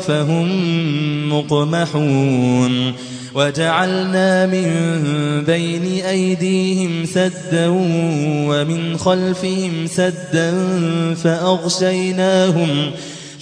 فهم مقمحون. وجعلنا من بين أيديهم سدا ومن خلفهم سدا فأغشيناهم فأغشيناهم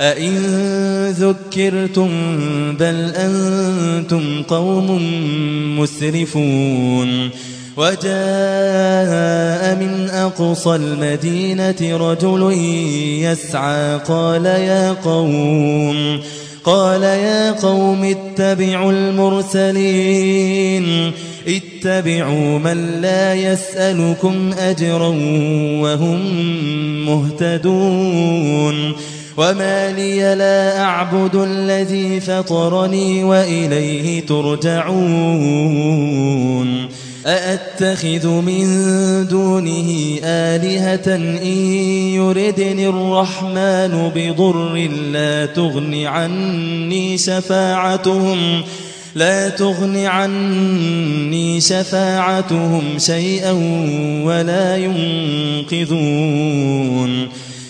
أئن ذكرتم بل أنتم قوم مسرفون وجاء من أقصى المدينة رجل يسعى قال يا قوم قال يا قوم اتبعوا المرسلين اتبعوا من لا يسألكم أجرا وهم مهتدون وما لي لا أعبد الذي فطرني وإليه ترجعون أأتخذ من دونه آلهة إن يردني الرحمن بضر لا تغن عني شفاعتهم لا تغن عني شفاعتهم شيئا ولا ينقذون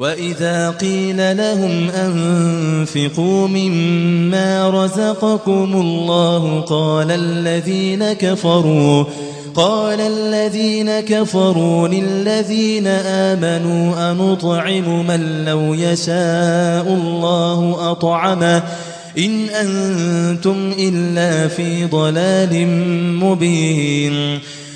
وإذا قيل لهم أنفقوا مما رزقكم الله قال الذين كفروا قال الذين كفروا للذين آمنوا أنطعم من لو يشاء الله أطعمه إن أنتم إلا في ضلال مبين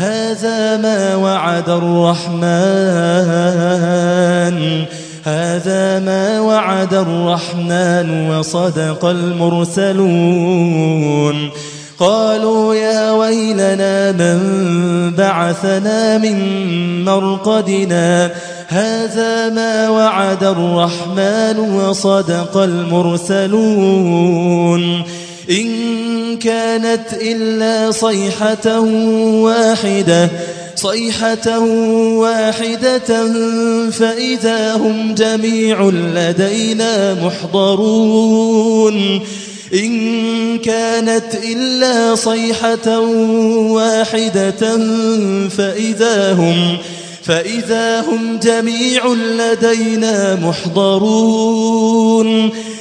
هذا ما وعد الرحمن. هذا ما وعد الرحمن وصدق المرسلون. قالوا يا ويلنا من بعثنا من مرقدنا. هذا ما وعد الرحمن وصدق المرسلون. إن كانت إلا صيحة واحدة صيحة واحدة فإذا هم جميع لدينا محضرون. إن كانت إلا صيحة واحدة فإذا هم فإذا هم جميع لدينا محضرون.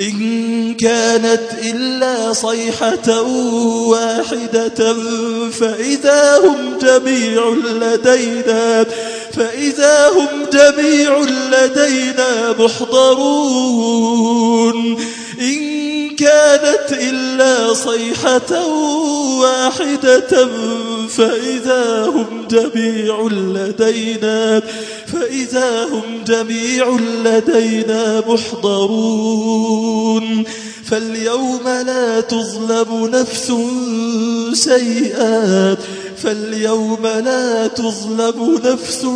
إن كانت إلا صيحة واحدة فإذا هم جميع لدينا فإذا هم جميع لدينا محضرون. إن كانت إلا صيحة واحدة فإذا هم جميع لدينا فإذا هم جميع لدينا محضرون. فاليوم لا تظلم نفس شيئا فاليوم لا تظلم نفس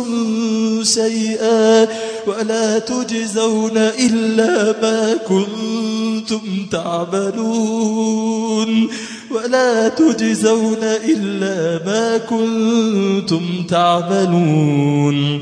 شيئا ولا تجزون إلا ما كنتم تعملون ولا تجزون إلا ما كنتم تعملون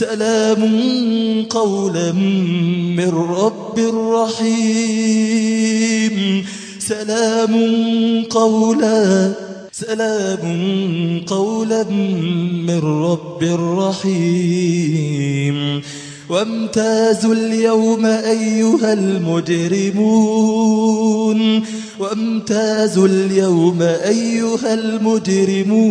سلام قولا من رب رحيم. سلام قولا سلام قولا من رب رحيم. وامتازوا اليوم أيها المجرمون. وامتازوا اليوم أيها المجرمون.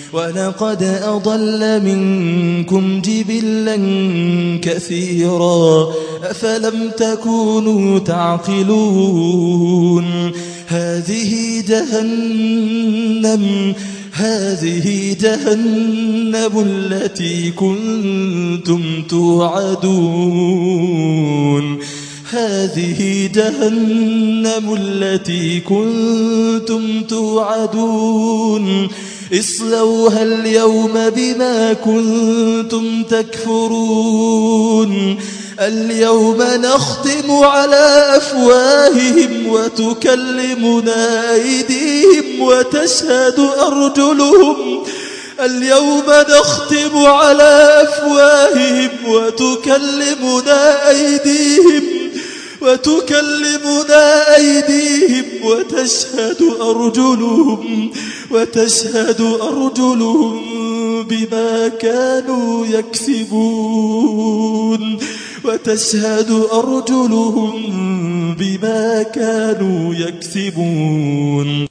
ولقد أضل منكم جبلا كثيرا أفلم تكونوا تعقلون هذه جهنم هذه جهنم التي كنتم توعدون هذه جهنم التي كنتم توعدون اصلوها اليوم بما كنتم تكفرون. اليوم نختم على أفواههم وتكلمنا أيديهم وتشهد أرجلهم. اليوم نختم على أفواههم وتكلمنا أيديهم وتكلمنا أيديهم وتشهد أرجلهم وتشهد أرجلهم بما كانوا يكسبون وتشهد أرجلهم بما كانوا يكسبون.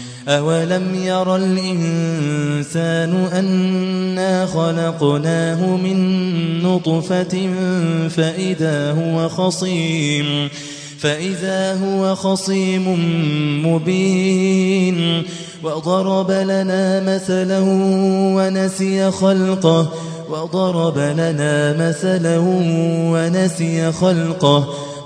أولم ير الإنسان أنا خلقناه من نطفة فإذا هو خصيم فإذا هو خصيم مبين وضرب لنا مثلا ونسي خلقه وضرب لنا مثلا ونسي خلقه